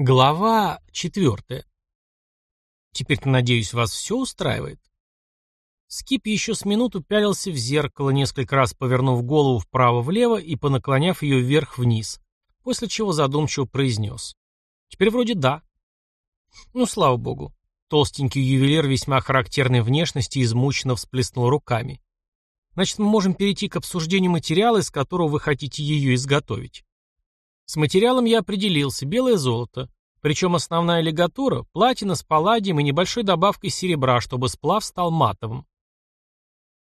Глава четвертая. Теперь-то, надеюсь, вас все устраивает? Скип еще с минуту пялился в зеркало, несколько раз повернув голову вправо-влево и понаклоняв ее вверх-вниз, после чего задумчиво произнес. Теперь вроде да. Ну, слава богу. Толстенький ювелир весьма характерной внешности измученно всплеснул руками. Значит, мы можем перейти к обсуждению материала, из которого вы хотите ее изготовить. С материалом я определился – белое золото. Причем основная лигатура – платина с палладием и небольшой добавкой серебра, чтобы сплав стал матовым.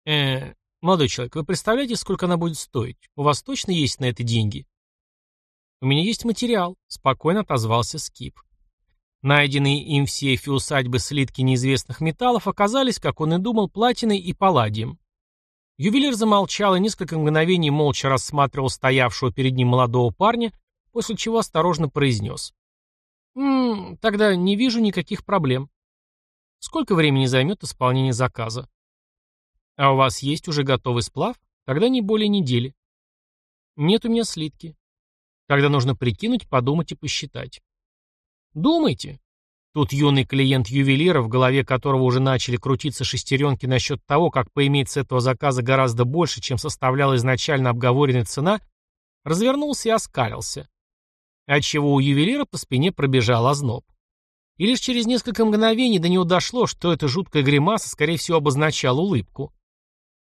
э молодой человек, вы представляете, сколько она будет стоить? У вас точно есть на это деньги? У меня есть материал, спокойно отозвался Скип. Найденные им в сейфе усадьбы слитки неизвестных металлов оказались, как он и думал, платиной и палладием. Ювелир замолчал и несколько мгновений молча рассматривал стоявшего перед ним молодого парня, после чего осторожно произнес. «М -м, тогда не вижу никаких проблем. Сколько времени займет исполнение заказа? А у вас есть уже готовый сплав? Тогда не более недели. Нет у меня слитки. Тогда нужно прикинуть, подумать и посчитать. Думайте. Тут юный клиент ювелира, в голове которого уже начали крутиться шестеренки насчет того, как поиметь с этого заказа гораздо больше, чем составляла изначально обговоренная цена, развернулся и оскалился отчего у ювелира по спине пробежал озноб. И лишь через несколько мгновений до него дошло, что эта жуткая гримаса, скорее всего, обозначала улыбку.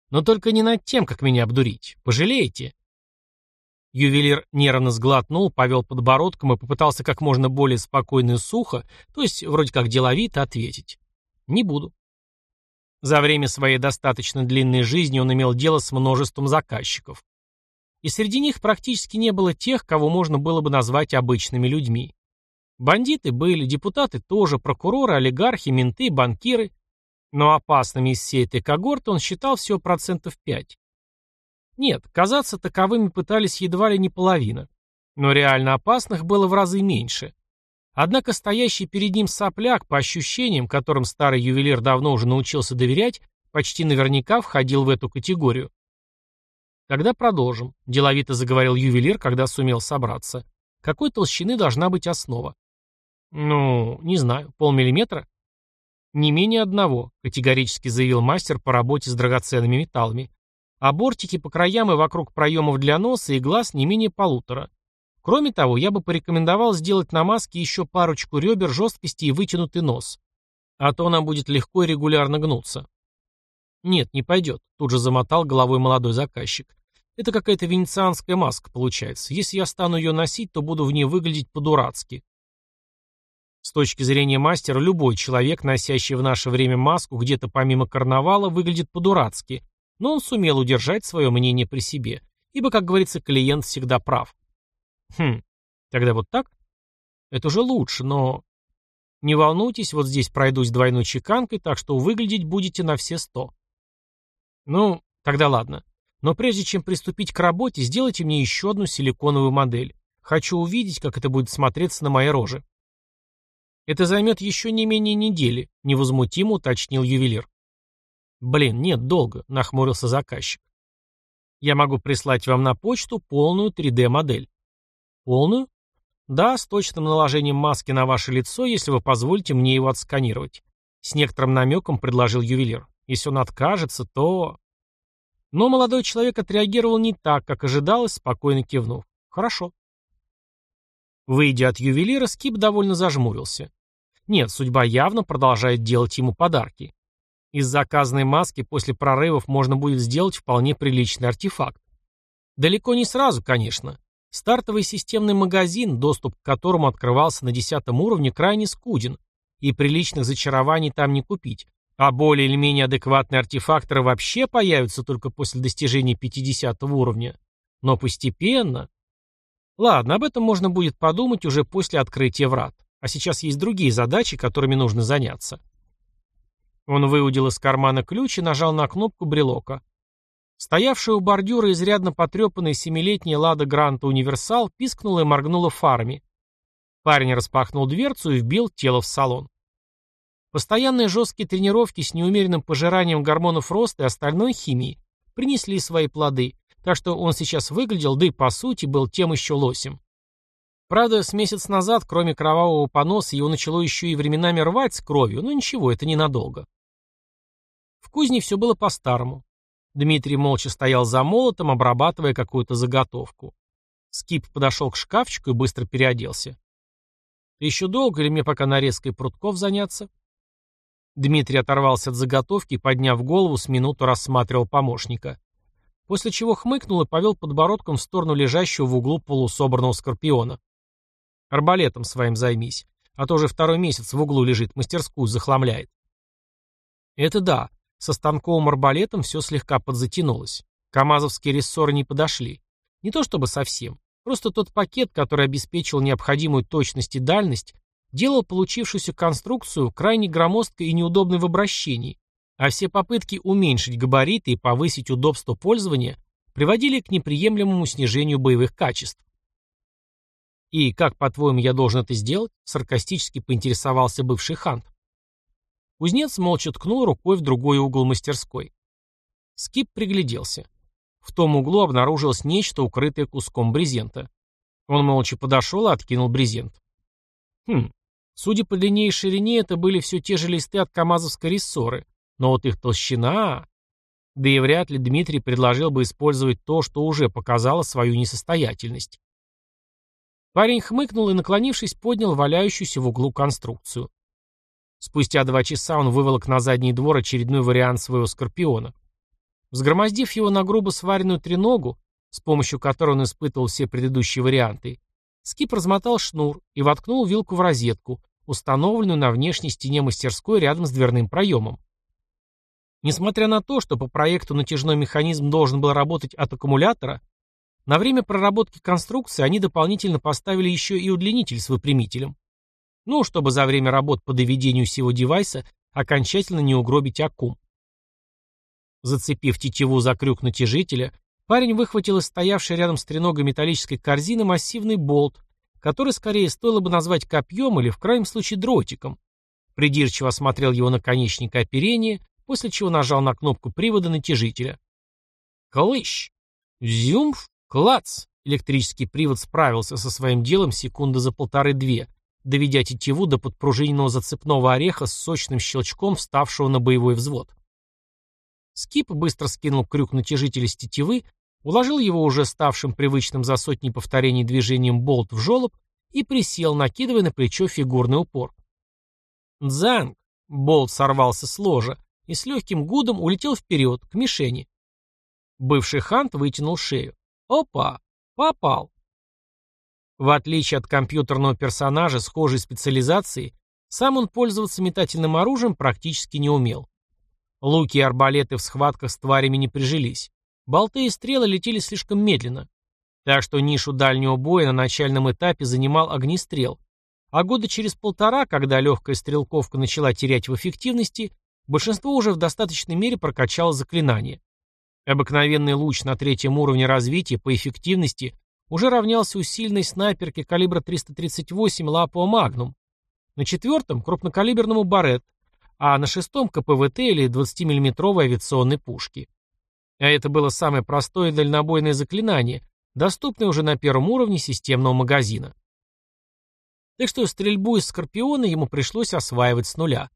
Но только не над тем, как меня обдурить. Пожалеете? Ювелир нервно сглотнул, повел подбородком и попытался как можно более спокойно и сухо, то есть вроде как деловито, ответить. Не буду. За время своей достаточно длинной жизни он имел дело с множеством заказчиков и среди них практически не было тех, кого можно было бы назвать обычными людьми. Бандиты были, депутаты тоже, прокуроры, олигархи, менты, банкиры. Но опасными из всей этой когорты он считал всего процентов 5. Нет, казаться таковыми пытались едва ли не половина. Но реально опасных было в разы меньше. Однако стоящий перед ним сопляк, по ощущениям, которым старый ювелир давно уже научился доверять, почти наверняка входил в эту категорию. Тогда продолжим, деловито заговорил ювелир, когда сумел собраться. Какой толщины должна быть основа? Ну, не знаю, полмиллиметра? Не менее одного, категорически заявил мастер по работе с драгоценными металлами. А бортики по краям и вокруг проемов для носа и глаз не менее полутора. Кроме того, я бы порекомендовал сделать на маске еще парочку ребер жесткости и вытянутый нос. А то она будет легко и регулярно гнуться. «Нет, не пойдет», — тут же замотал головой молодой заказчик. «Это какая-то венецианская маска получается. Если я стану ее носить, то буду в ней выглядеть по-дурацки». С точки зрения мастера, любой человек, носящий в наше время маску где-то помимо карнавала, выглядит по-дурацки, но он сумел удержать свое мнение при себе, ибо, как говорится, клиент всегда прав. Хм, тогда вот так? Это уже лучше, но... Не волнуйтесь, вот здесь пройдусь двойной чеканкой, так что выглядеть будете на все сто. Ну, тогда ладно. Но прежде чем приступить к работе, сделайте мне еще одну силиконовую модель. Хочу увидеть, как это будет смотреться на моей роже. Это займет еще не менее недели, невозмутимо уточнил ювелир. Блин, нет, долго, нахмурился заказчик. Я могу прислать вам на почту полную 3D-модель. Полную? Да, с точным наложением маски на ваше лицо, если вы позволите мне его отсканировать. С некоторым намеком предложил ювелир. Если он откажется, то... Но молодой человек отреагировал не так, как ожидалось, спокойно кивнув. Хорошо. Выйдя от ювелира, Скип довольно зажмурился. Нет, судьба явно продолжает делать ему подарки. Из заказанной маски после прорывов можно будет сделать вполне приличный артефакт. Далеко не сразу, конечно. Стартовый системный магазин, доступ к которому открывался на десятом уровне, крайне скуден, и приличных зачарований там не купить, а более или менее адекватные артефакторы вообще появятся только после достижения 50 уровня. Но постепенно... Ладно, об этом можно будет подумать уже после открытия врат. А сейчас есть другие задачи, которыми нужно заняться. Он выудил из кармана ключ и нажал на кнопку брелока. Стоявшая у бордюра изрядно потрепанная семилетняя Лада Гранта Универсал пискнула и моргнула фарами. Парень распахнул дверцу и вбил тело в салон. Постоянные жесткие тренировки с неумеренным пожиранием гормонов роста и остальной химии принесли свои плоды, так что он сейчас выглядел, да и по сути был тем еще лосем. Правда, с месяц назад, кроме кровавого поноса, его начало еще и временами рвать с кровью, но ничего, это ненадолго. В кузне все было по-старому. Дмитрий молча стоял за молотом, обрабатывая какую-то заготовку. Скип подошел к шкафчику и быстро переоделся. «Ты еще долго или мне пока нарезкой прутков заняться?» Дмитрий оторвался от заготовки и, подняв голову, с минуту рассматривал помощника. После чего хмыкнул и повел подбородком в сторону лежащего в углу полусобранного скорпиона. «Арбалетом своим займись, а то уже второй месяц в углу лежит, мастерскую захламляет». «Это да, со станковым арбалетом все слегка подзатянулось. Камазовские рессоры не подошли. Не то чтобы совсем. Просто тот пакет, который обеспечивал необходимую точность и дальность, делал получившуюся конструкцию крайне громоздкой и неудобной в обращении, а все попытки уменьшить габариты и повысить удобство пользования приводили к неприемлемому снижению боевых качеств. «И как, по-твоему, я должен это сделать?» — саркастически поинтересовался бывший хант. Кузнец молча ткнул рукой в другой угол мастерской. Скип пригляделся. В том углу обнаружилось нечто, укрытое куском брезента. Он молча подошел и откинул брезент. Хм, судя по длине и ширине, это были все те же листы от камазовской рессоры, но вот их толщина... Да и вряд ли Дмитрий предложил бы использовать то, что уже показало свою несостоятельность. Парень хмыкнул и, наклонившись, поднял валяющуюся в углу конструкцию. Спустя два часа он выволок на задний двор очередной вариант своего скорпиона. Взгромоздив его на грубо сваренную треногу, с помощью которой он испытывал все предыдущие варианты, Скип размотал шнур и воткнул вилку в розетку, установленную на внешней стене мастерской рядом с дверным проемом. Несмотря на то, что по проекту натяжной механизм должен был работать от аккумулятора, на время проработки конструкции они дополнительно поставили еще и удлинитель с выпрямителем. Ну, чтобы за время работ по доведению всего девайса окончательно не угробить аккум. Зацепив тетиву за крюк натяжителя, парень выхватил из стоявшей рядом с треногой металлической корзины массивный болт, который скорее стоило бы назвать копьем или в крайнем случае дротиком. Придирчиво осмотрел его наконечник и оперение, после чего нажал на кнопку привода натяжителя. Клыщ! Зюмф! Клац! Электрический привод справился со своим делом секунды за полторы-две, доведя тетиву до подпружиненного зацепного ореха с сочным щелчком вставшего на боевой взвод. Скип быстро скинул крюк натяжителя с тетивы, уложил его уже ставшим привычным за сотни повторений движением болт в жолоб и присел, накидывая на плечо фигурный упор. Дзанг! Болт сорвался с ложа и с легким гудом улетел вперед, к мишени. Бывший хант вытянул шею. Опа! Попал! В отличие от компьютерного персонажа схожей специализации, сам он пользоваться метательным оружием практически не умел. Луки и арбалеты в схватках с тварями не прижились. Болты и стрелы летели слишком медленно. Так что нишу дальнего боя на начальном этапе занимал огнестрел. А года через полтора, когда легкая стрелковка начала терять в эффективности, большинство уже в достаточной мере прокачало заклинание. Обыкновенный луч на третьем уровне развития по эффективности уже равнялся усиленной снайперке калибра 338 Лапо Магнум, на четвертом — крупнокалиберному Барет, а на шестом — КПВТ или 20-миллиметровой авиационной пушки. А это было самое простое дальнобойное заклинание, доступное уже на первом уровне системного магазина. Так что стрельбу из Скорпиона ему пришлось осваивать с нуля.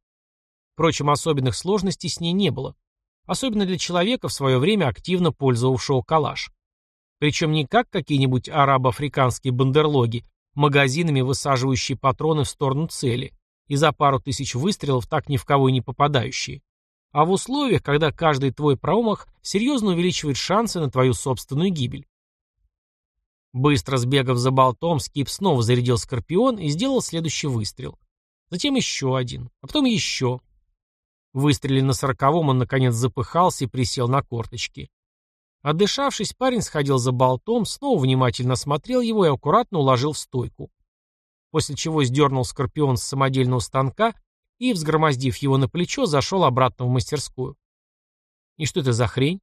Впрочем, особенных сложностей с ней не было. Особенно для человека, в свое время активно пользовавшего калаш. Причем не как какие-нибудь арабо-африканские бандерлоги, магазинами высаживающие патроны в сторону цели, и за пару тысяч выстрелов так ни в кого и не попадающие, а в условиях, когда каждый твой промах серьезно увеличивает шансы на твою собственную гибель. Быстро сбегав за болтом, Скип снова зарядил Скорпион и сделал следующий выстрел. Затем еще один, а потом еще. Выстрелив на сороковом, он наконец запыхался и присел на корточки. Отдышавшись, парень сходил за болтом, снова внимательно осмотрел его и аккуратно уложил в стойку. После чего сдернул скорпион с самодельного станка и, взгромоздив его на плечо, зашел обратно в мастерскую. «И что это за хрень?»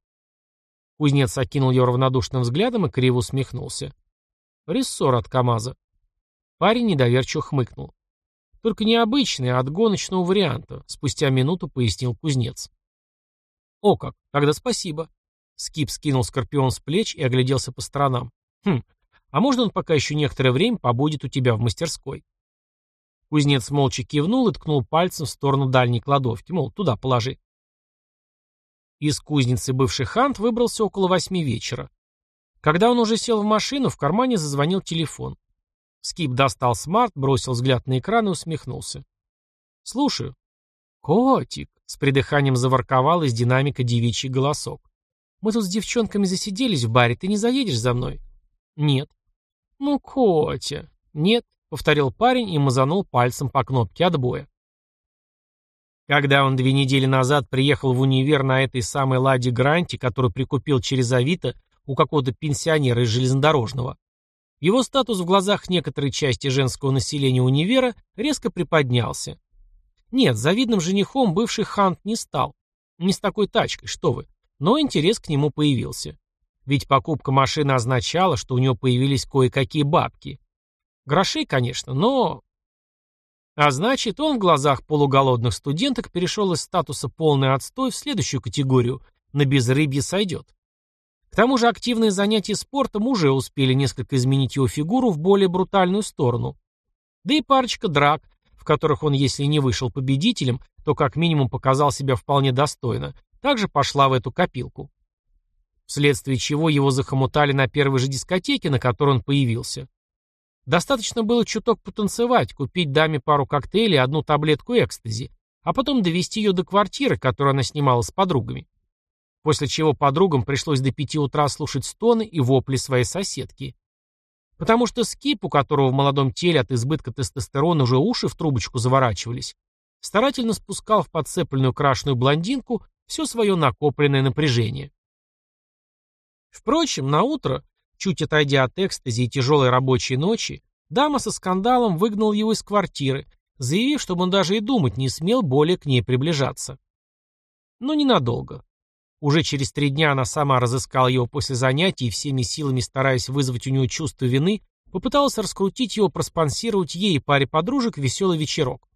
Кузнец окинул ее равнодушным взглядом и криво усмехнулся. «Рессор от КамАЗа». Парень недоверчиво хмыкнул. «Только необычный, а от гоночного варианта», — спустя минуту пояснил кузнец. «О как, тогда спасибо», Скип скинул скорпион с плеч и огляделся по сторонам. Хм, А можно он пока еще некоторое время побудет у тебя в мастерской?» Кузнец молча кивнул и ткнул пальцем в сторону дальней кладовки, мол, туда положи. Из кузницы бывший хант выбрался около восьми вечера. Когда он уже сел в машину, в кармане зазвонил телефон. Скип достал смарт, бросил взгляд на экран и усмехнулся. «Слушаю». «Котик», — с придыханием заворковал из динамика девичий голосок. «Мы тут с девчонками засиделись в баре, ты не заедешь за мной?» «Нет». «Ну, Котя». «Нет», — повторил парень и мазанул пальцем по кнопке отбоя. Когда он две недели назад приехал в универ на этой самой Ладе Гранте, которую прикупил через Авито у какого-то пенсионера из железнодорожного, его статус в глазах некоторой части женского населения универа резко приподнялся. Нет, завидным женихом бывший Хант не стал. Не с такой тачкой, что вы. Но интерес к нему появился. Ведь покупка машины означала, что у него появились кое-какие бабки. Грошей, конечно, но... А значит, он в глазах полуголодных студенток перешел из статуса полный отстой в следующую категорию «на безрыбье сойдет». К тому же активные занятия спортом уже успели несколько изменить его фигуру в более брутальную сторону. Да и парочка драк, в которых он, если не вышел победителем, то как минимум показал себя вполне достойно, также пошла в эту копилку. Вследствие чего его захомутали на первой же дискотеке, на которой он появился. Достаточно было чуток потанцевать, купить даме пару коктейлей и одну таблетку экстази, а потом довести ее до квартиры, которую она снимала с подругами. После чего подругам пришлось до пяти утра слушать стоны и вопли своей соседки. Потому что Скип, у которого в молодом теле от избытка тестостерона уже уши в трубочку заворачивались, старательно спускал в подцепленную крашеную блондинку все свое накопленное напряжение. Впрочем, на утро Чуть отойдя от экстази и тяжелой рабочей ночи, дама со скандалом выгнал его из квартиры, заявив, чтобы он даже и думать не смел более к ней приближаться. Но ненадолго. Уже через три дня она сама разыскала его после занятий и всеми силами, стараясь вызвать у него чувство вины, попыталась раскрутить его, проспонсировать ей и паре подружек веселый вечерок.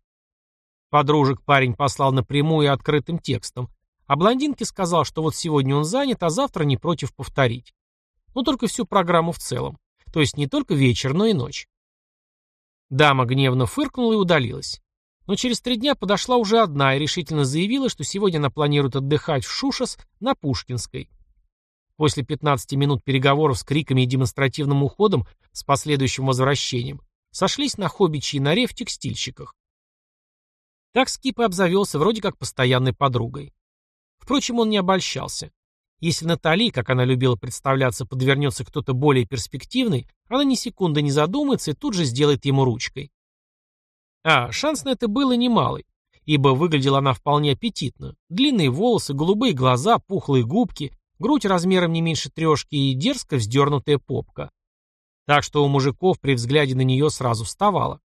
Подружек парень послал напрямую и открытым текстом, а блондинке сказал, что вот сегодня он занят, а завтра не против повторить но только всю программу в целом, то есть не только вечер, но и ночь. Дама гневно фыркнула и удалилась. Но через три дня подошла уже одна и решительно заявила, что сегодня она планирует отдыхать в Шушас на Пушкинской. После 15 минут переговоров с криками и демонстративным уходом с последующим возвращением сошлись на хоббичьей норе в текстильщиках. Так Скип и обзавелся вроде как постоянной подругой. Впрочем, он не обольщался. Если Натали, как она любила представляться, подвернется кто-то более перспективный, она ни секунды не задумается и тут же сделает ему ручкой. А шанс на это было немалый, ибо выглядела она вполне аппетитно. Длинные волосы, голубые глаза, пухлые губки, грудь размером не меньше трешки и дерзко вздернутая попка. Так что у мужиков при взгляде на нее сразу вставало.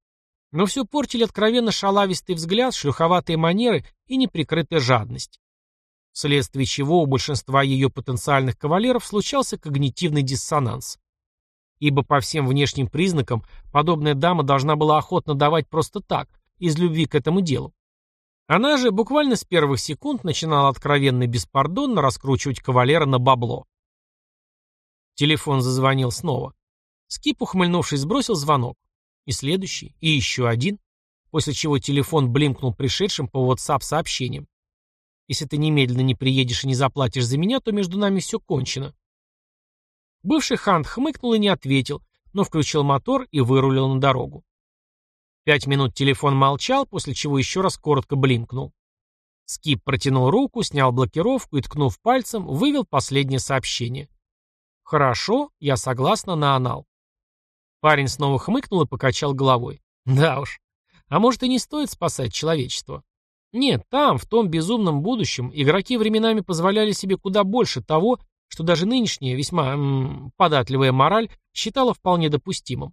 Но все портили откровенно шалавистый взгляд, шлюховатые манеры и неприкрытая жадность вследствие чего у большинства ее потенциальных кавалеров случался когнитивный диссонанс. Ибо по всем внешним признакам подобная дама должна была охотно давать просто так, из любви к этому делу. Она же буквально с первых секунд начинала откровенно и беспардонно раскручивать кавалера на бабло. Телефон зазвонил снова. Скип, ухмыльнувшись, сбросил звонок. И следующий, и еще один, после чего телефон блимкнул пришедшим по WhatsApp сообщением. Если ты немедленно не приедешь и не заплатишь за меня, то между нами все кончено. Бывший Хант хмыкнул и не ответил, но включил мотор и вырулил на дорогу. Пять минут телефон молчал, после чего еще раз коротко блинкнул. Скип протянул руку, снял блокировку и, ткнув пальцем, вывел последнее сообщение. «Хорошо, я согласна на анал». Парень снова хмыкнул и покачал головой. «Да уж. А может и не стоит спасать человечество? Нет, там, в том безумном будущем, игроки временами позволяли себе куда больше того, что даже нынешняя, весьма м, податливая мораль считала вполне допустимым.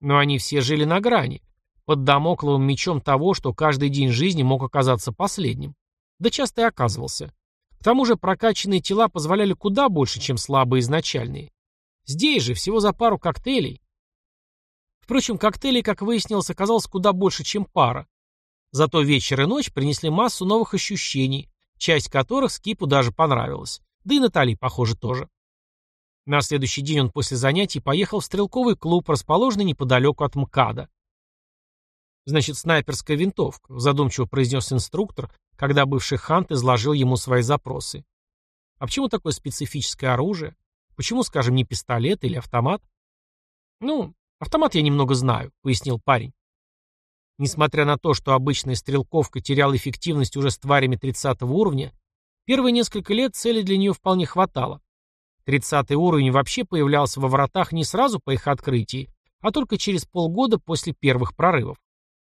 Но они все жили на грани, под домокловым мечом того, что каждый день жизни мог оказаться последним. Да часто и оказывался. К тому же прокачанные тела позволяли куда больше, чем слабые изначальные. Здесь же всего за пару коктейлей. Впрочем, коктейлей, как выяснилось, оказалось куда больше, чем пара. Зато вечер и ночь принесли массу новых ощущений, часть которых Скипу даже понравилась. Да и Натали, похоже, тоже. На следующий день он после занятий поехал в стрелковый клуб, расположенный неподалеку от МКАДа. «Значит, снайперская винтовка», — задумчиво произнес инструктор, когда бывший Хант изложил ему свои запросы. «А почему такое специфическое оружие? Почему, скажем, не пистолет или автомат?» «Ну, автомат я немного знаю», — пояснил парень. Несмотря на то, что обычная стрелковка теряла эффективность уже с тварями 30 уровня, первые несколько лет цели для нее вполне хватало. 30 уровень вообще появлялся во вратах не сразу по их открытии, а только через полгода после первых прорывов.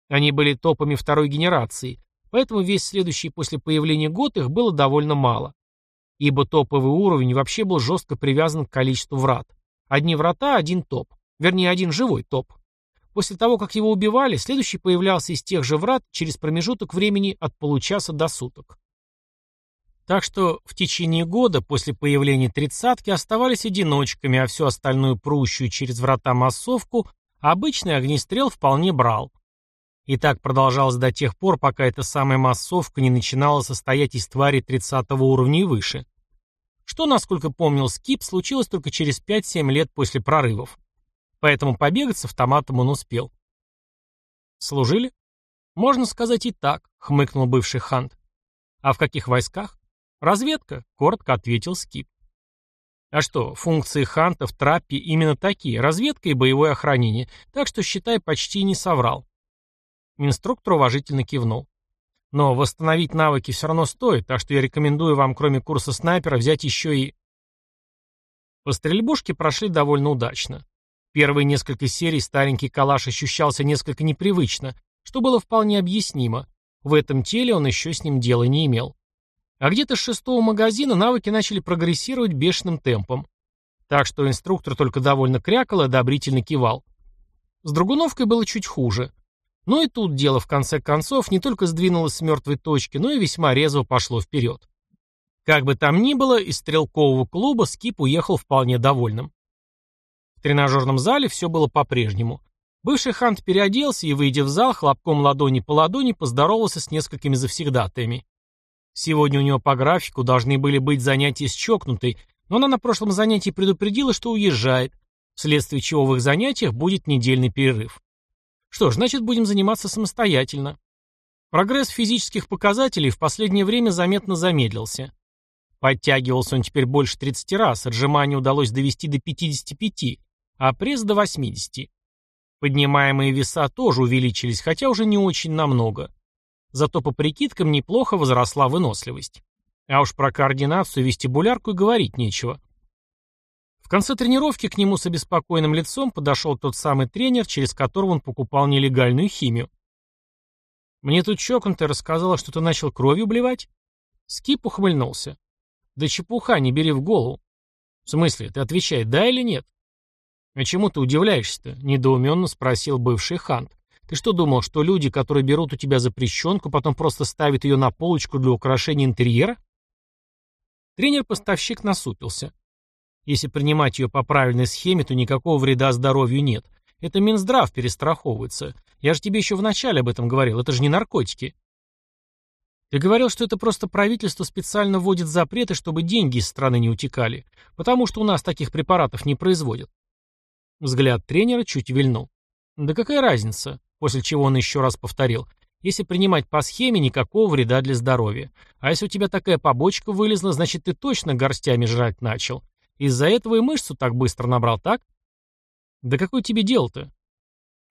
Они были топами второй генерации, поэтому весь следующий после появления год их было довольно мало. Ибо топовый уровень вообще был жестко привязан к количеству врат. Одни врата, один топ. Вернее, один живой топ. После того, как его убивали, следующий появлялся из тех же врат через промежуток времени от получаса до суток. Так что в течение года после появления тридцатки оставались одиночками, а всю остальную прущую через врата массовку обычный огнестрел вполне брал. И так продолжалось до тех пор, пока эта самая массовка не начинала состоять из тварей 30 уровня и выше. Что, насколько помнил Скип, случилось только через 5-7 лет после прорывов. Поэтому побегать с автоматом он успел. «Служили?» «Можно сказать и так», — хмыкнул бывший Хант. «А в каких войсках?» «Разведка», — коротко ответил Скип. А что, функции Ханта в траппе именно такие, разведка и боевое охранение, так что, считай, почти не соврал. Инструктор уважительно кивнул. Но восстановить навыки все равно стоит, так что я рекомендую вам, кроме курса снайпера, взять еще и... По стрельбушке прошли довольно удачно. Первые несколько серий старенький калаш ощущался несколько непривычно, что было вполне объяснимо. В этом теле он еще с ним дела не имел. А где-то с шестого магазина навыки начали прогрессировать бешеным темпом. Так что инструктор только довольно крякал и одобрительно кивал. С Другуновкой было чуть хуже. Но и тут дело в конце концов не только сдвинулось с мертвой точки, но и весьма резво пошло вперед. Как бы там ни было, из стрелкового клуба Скип уехал вполне довольным. В тренажерном зале все было по-прежнему. Бывший Хант переоделся и, выйдя в зал, хлопком ладони по ладони поздоровался с несколькими завсегдатаями. Сегодня у него по графику должны были быть занятия с чокнутой, но она на прошлом занятии предупредила, что уезжает, вследствие чего в их занятиях будет недельный перерыв. Что ж, значит, будем заниматься самостоятельно. Прогресс физических показателей в последнее время заметно замедлился. Подтягивался он теперь больше 30 раз, отжимания удалось довести до 55, а пресс до 80. Поднимаемые веса тоже увеличились, хотя уже не очень намного. Зато по прикидкам неплохо возросла выносливость. А уж про координацию вестибулярку и говорить нечего. В конце тренировки к нему с обеспокоенным лицом подошел тот самый тренер, через которого он покупал нелегальную химию. «Мне тут чокнутая рассказала, что ты начал кровью блевать?» Скип ухмыльнулся. «Да чепуха, не бери в голову». «В смысле, ты отвечай, да или нет?» «А чему ты удивляешься-то?» — недоуменно спросил бывший Хант. «Ты что думал, что люди, которые берут у тебя запрещенку, потом просто ставят ее на полочку для украшения интерьера?» Тренер-поставщик насупился. Если принимать ее по правильной схеме, то никакого вреда здоровью нет. Это Минздрав перестраховывается. Я же тебе еще вначале об этом говорил. Это же не наркотики. Ты говорил, что это просто правительство специально вводит запреты, чтобы деньги из страны не утекали. Потому что у нас таких препаратов не производят. Взгляд тренера чуть вильнул. Да какая разница? После чего он еще раз повторил. Если принимать по схеме, никакого вреда для здоровья. А если у тебя такая побочка вылезла, значит ты точно горстями жрать начал. Из-за этого и мышцу так быстро набрал, так? Да какое тебе дело-то?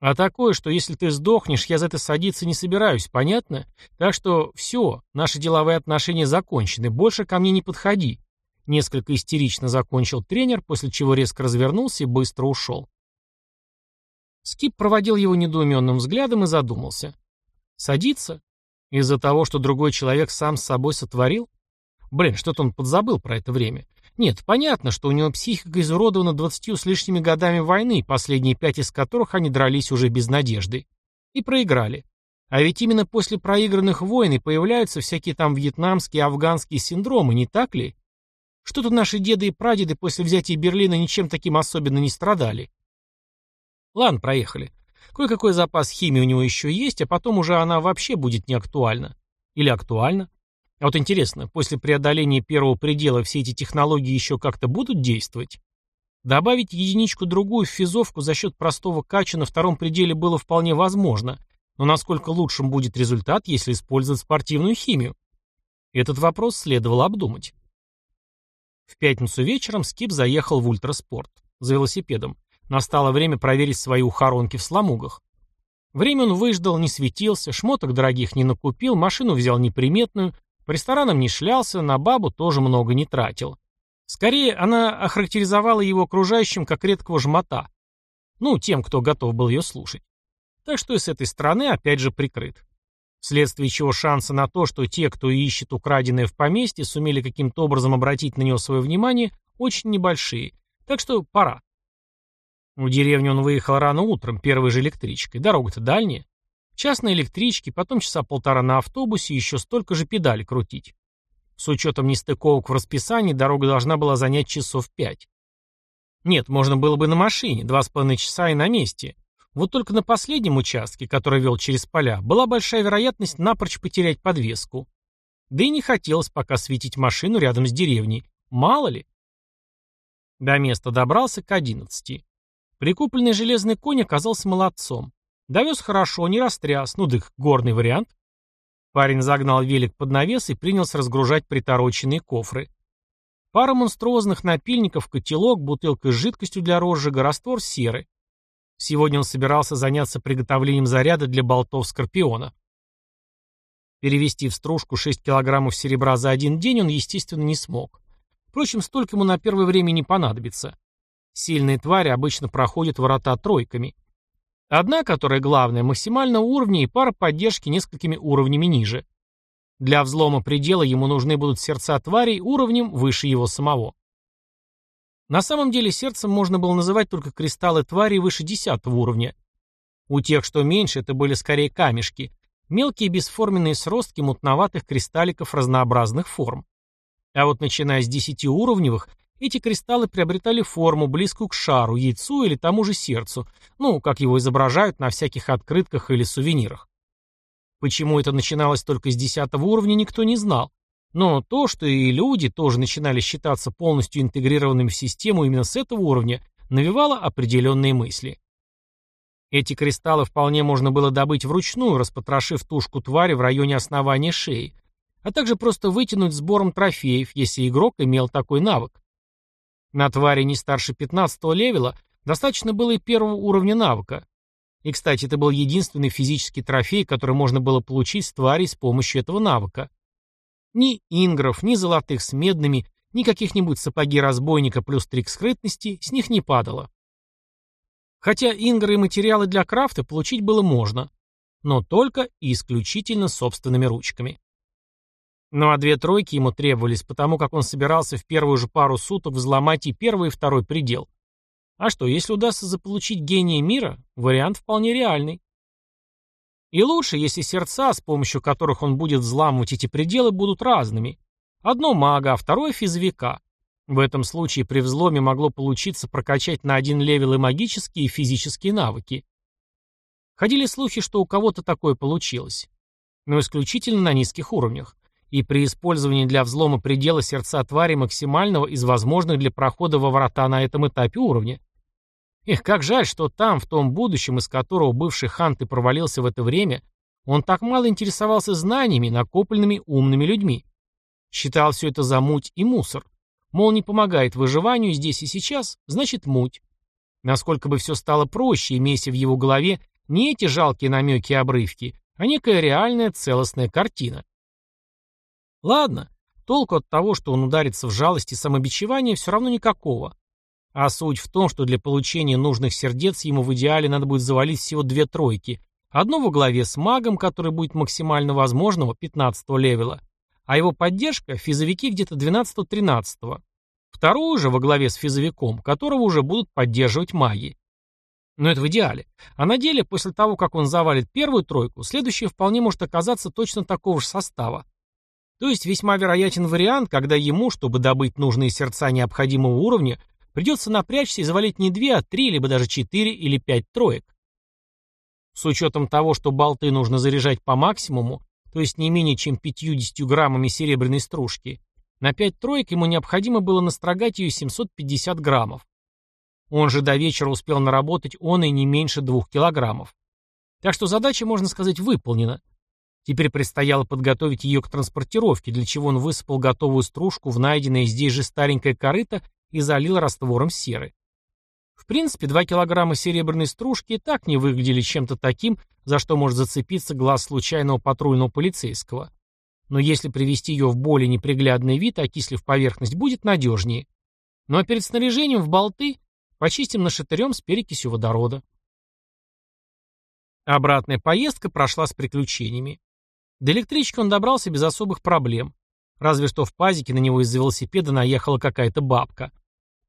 А такое, что если ты сдохнешь, я за это садиться не собираюсь, понятно? Так что все, наши деловые отношения закончены, больше ко мне не подходи. Несколько истерично закончил тренер, после чего резко развернулся и быстро ушел. Скип проводил его недоуменным взглядом и задумался. Садиться? Из-за того, что другой человек сам с собой сотворил? Блин, что-то он подзабыл про это время. Нет, понятно, что у него психика изуродована двадцатью с лишними годами войны, последние пять из которых они дрались уже без надежды. И проиграли. А ведь именно после проигранных войн и появляются всякие там вьетнамские, афганские синдромы, не так ли? Что-то наши деды и прадеды после взятия Берлина ничем таким особенно не страдали. Ладно, проехали. Кое-какой запас химии у него еще есть, а потом уже она вообще будет не актуальна. Или актуальна? А вот интересно, после преодоления первого предела все эти технологии еще как-то будут действовать? Добавить единичку-другую в физовку за счет простого кача на втором пределе было вполне возможно, но насколько лучшим будет результат, если использовать спортивную химию? Этот вопрос следовало обдумать. В пятницу вечером Скип заехал в ультраспорт за велосипедом. Настало время проверить свои ухоронки в сломугах. Время он выждал, не светился, шмоток дорогих не накупил, машину взял неприметную, по ресторанам не шлялся, на бабу тоже много не тратил. Скорее, она охарактеризовала его окружающим как редкого жмота. Ну, тем, кто готов был ее слушать. Так что и с этой стороны опять же прикрыт. Вследствие чего шансы на то, что те, кто ищет украденное в поместье, сумели каким-то образом обратить на него свое внимание, очень небольшие. Так что пора. В деревню он выехал рано утром, первой же электричкой. Дорога-то дальняя. Час на электричке, потом часа полтора на автобусе, еще столько же педали крутить. С учетом нестыковок в расписании, дорога должна была занять часов пять. Нет, можно было бы на машине, два с половиной часа и на месте. Вот только на последнем участке, который вел через поля, была большая вероятность напрочь потерять подвеску. Да и не хотелось пока светить машину рядом с деревней. Мало ли. До места добрался к одиннадцати. Прикупленный железный конь оказался молодцом. Довез хорошо, не растряс, ну дык, горный вариант. Парень загнал велик под навес и принялся разгружать притороченные кофры. Пара монструозных напильников, котелок, бутылка с жидкостью для розжига, раствор серы. Сегодня он собирался заняться приготовлением заряда для болтов Скорпиона. Перевести в стружку 6 килограммов серебра за один день он, естественно, не смог. Впрочем, столько ему на первое время не понадобится. Сильные твари обычно проходят ворота тройками. Одна, которая главная, максимально уровня и пара поддержки несколькими уровнями ниже. Для взлома предела ему нужны будут сердца тварей уровнем выше его самого. На самом деле сердцем можно было называть только кристаллы тварей выше 10 уровня. У тех, что меньше, это были скорее камешки, мелкие бесформенные сростки мутноватых кристалликов разнообразных форм. А вот начиная с 10 уровневых, эти кристаллы приобретали форму, близкую к шару, яйцу или тому же сердцу, ну, как его изображают на всяких открытках или сувенирах. Почему это начиналось только с 10 уровня, никто не знал. Но то, что и люди тоже начинали считаться полностью интегрированными в систему именно с этого уровня, навевало определенные мысли. Эти кристаллы вполне можно было добыть вручную, распотрошив тушку твари в районе основания шеи, а также просто вытянуть сбором трофеев, если игрок имел такой навык. На твари не старше 15 левела достаточно было и первого уровня навыка. И, кстати, это был единственный физический трофей, который можно было получить с тварей с помощью этого навыка. Ни ингров, ни золотых с медными, ни каких-нибудь сапоги разбойника плюс трик скрытности с них не падало. Хотя ингры и материалы для крафта получить было можно, но только и исключительно собственными ручками. Ну а две тройки ему требовались, потому как он собирался в первую же пару суток взломать и первый, и второй предел. А что, если удастся заполучить гения мира, вариант вполне реальный. И лучше, если сердца, с помощью которых он будет взламывать эти пределы, будут разными. Одно мага, а второе физовика. В этом случае при взломе могло получиться прокачать на один левел и магические, и физические навыки. Ходили слухи, что у кого-то такое получилось. Но исключительно на низких уровнях и при использовании для взлома предела сердца твари максимального из возможных для прохода во врата на этом этапе уровня. Эх, как жаль, что там, в том будущем, из которого бывший Хант и провалился в это время, он так мало интересовался знаниями, накопленными умными людьми. Считал все это за муть и мусор. Мол, не помогает выживанию здесь и сейчас, значит муть. Насколько бы все стало проще, имейся в его голове не эти жалкие намеки и обрывки, а некая реальная целостная картина. Ладно, толку от того, что он ударится в жалость и самобичевание, все равно никакого. А суть в том, что для получения нужных сердец ему в идеале надо будет завалить всего две тройки. Одну во главе с магом, который будет максимально возможного 15 левела, а его поддержка – физовики где-то 12-13. Вторую же во главе с физовиком, которого уже будут поддерживать маги. Но это в идеале. А на деле, после того, как он завалит первую тройку, следующая вполне может оказаться точно такого же состава. То есть весьма вероятен вариант, когда ему, чтобы добыть нужные сердца необходимого уровня, придется напрячься и завалить не две, а три, либо даже четыре или пять троек. С учетом того, что болты нужно заряжать по максимуму, то есть не менее чем 50 граммами серебряной стружки, на 5 троек ему необходимо было настрогать ее 750 граммов. Он же до вечера успел наработать он и не меньше двух килограммов. Так что задача, можно сказать, выполнена. Теперь предстояло подготовить ее к транспортировке, для чего он высыпал готовую стружку в найденное здесь же старенькое корыто и залил раствором серы. В принципе, 2 килограмма серебряной стружки и так не выглядели чем-то таким, за что может зацепиться глаз случайного патрульного полицейского. Но если привести ее в более неприглядный вид, окислив поверхность, будет надежнее. Ну а перед снаряжением в болты почистим нашатырем с перекисью водорода. Обратная поездка прошла с приключениями. До электрички он добрался без особых проблем. Разве что в пазике на него из-за велосипеда наехала какая-то бабка.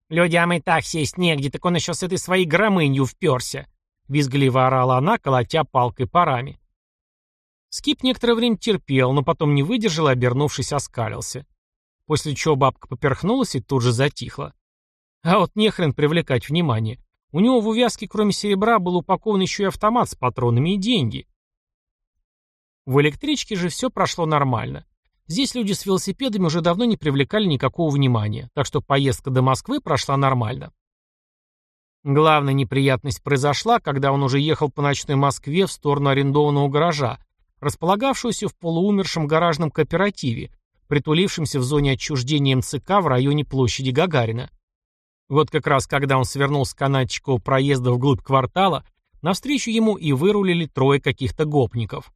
«Людям и так сесть негде, так он еще с этой своей громынью вперся!» Визгливо орала она, колотя палкой парами. Скип некоторое время терпел, но потом не выдержал и, обернувшись, оскалился. После чего бабка поперхнулась и тут же затихла. А вот нехрен привлекать внимание. У него в увязке, кроме серебра, был упакован еще и автомат с патронами и деньги. В электричке же все прошло нормально. Здесь люди с велосипедами уже давно не привлекали никакого внимания, так что поездка до Москвы прошла нормально. Главная неприятность произошла, когда он уже ехал по ночной Москве в сторону арендованного гаража, располагавшегося в полуумершем гаражном кооперативе, притулившемся в зоне отчуждения МЦК в районе площади Гагарина. Вот как раз когда он свернул с канатчикового проезда вглубь квартала, навстречу ему и вырулили трое каких-то гопников.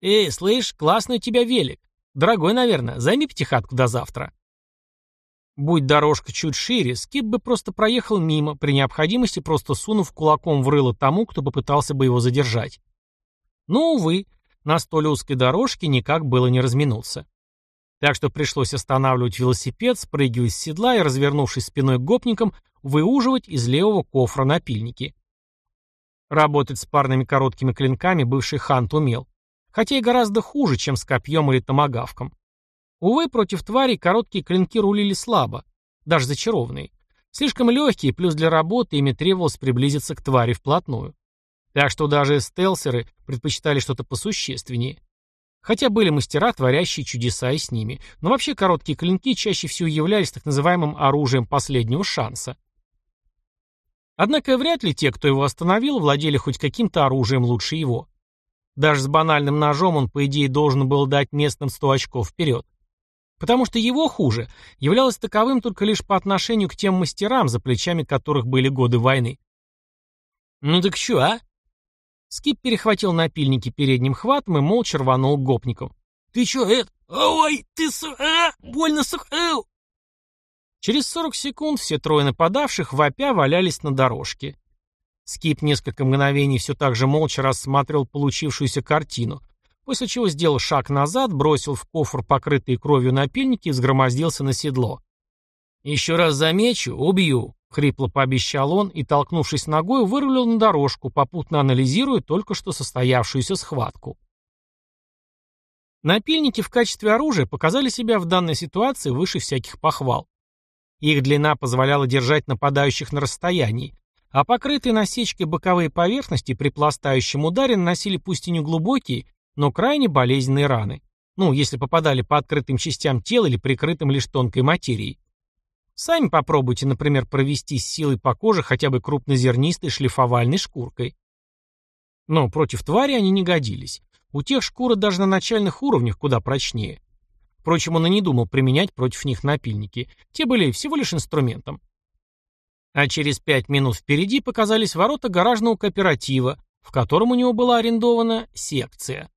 «Эй, слышь, классный у тебя велик. Дорогой, наверное, займи пятихатку до завтра». Будь дорожка чуть шире, Скип бы просто проехал мимо, при необходимости просто сунув кулаком в рыло тому, кто попытался бы его задержать. Но, увы, на столь узкой дорожке никак было не разминуться. Так что пришлось останавливать велосипед, спрыгивать с седла и, развернувшись спиной к гопникам, выуживать из левого кофра напильники. Работать с парными короткими клинками бывший хант умел хотя и гораздо хуже, чем с копьем или томагавком. Увы, против тварей короткие клинки рулили слабо, даже зачарованные. Слишком легкие, плюс для работы ими требовалось приблизиться к твари вплотную. Так что даже стелсеры предпочитали что-то посущественнее. Хотя были мастера, творящие чудеса и с ними. Но вообще короткие клинки чаще всего являлись так называемым оружием последнего шанса. Однако вряд ли те, кто его остановил, владели хоть каким-то оружием лучше его. Даже с банальным ножом он, по идее, должен был дать местным 100 очков вперед. Потому что его хуже являлось таковым только лишь по отношению к тем мастерам, за плечами которых были годы войны. «Ну так чё, а?» Скип перехватил напильники передним хватом и молча рванул к гопникам. «Ты чё, это? Ой, ты су... А, больно сух... Ау!» Через 40 секунд все трое нападавших вопя валялись на дорожке. Скип несколько мгновений все так же молча рассматривал получившуюся картину, после чего сделал шаг назад, бросил в кофр покрытые кровью напильники и взгромоздился на седло. «Еще раз замечу, убью», — хрипло пообещал он и, толкнувшись ногой, вырулил на дорожку, попутно анализируя только что состоявшуюся схватку. Напильники в качестве оружия показали себя в данной ситуации выше всяких похвал. Их длина позволяла держать нападающих на расстоянии, а покрытые насечкой боковые поверхности при пластающем ударе наносили пусть и не глубокие, но крайне болезненные раны. Ну, если попадали по открытым частям тела или прикрытым лишь тонкой материей. Сами попробуйте, например, провести с силой по коже хотя бы крупнозернистой шлифовальной шкуркой. Но против твари они не годились. У тех шкура даже на начальных уровнях куда прочнее. Впрочем, он и не думал применять против них напильники. Те были всего лишь инструментом. А через пять минут впереди показались ворота гаражного кооператива, в котором у него была арендована секция.